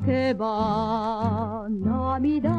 que va, Navidad.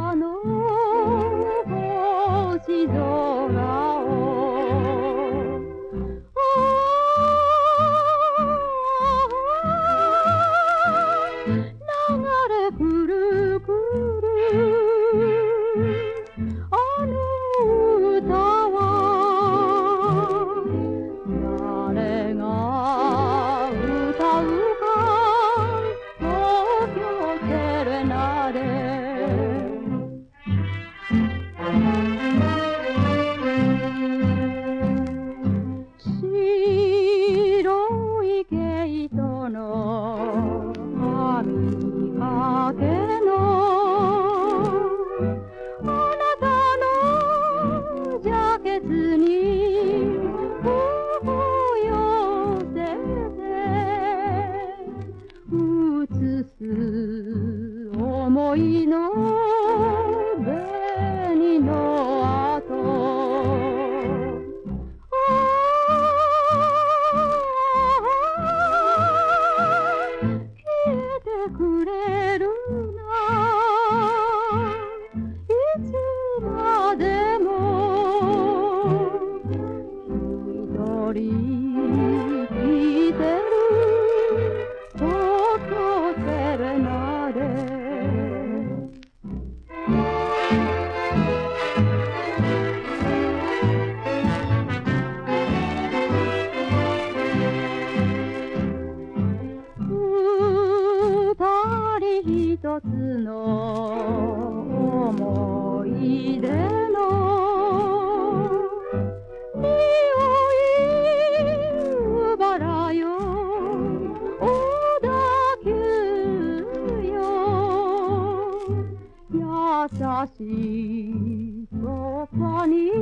の神かけのあなたのジャケツに微寄せて映す思いの கூட つの思い出の匂いばらよ。小田急よ。優しいそこに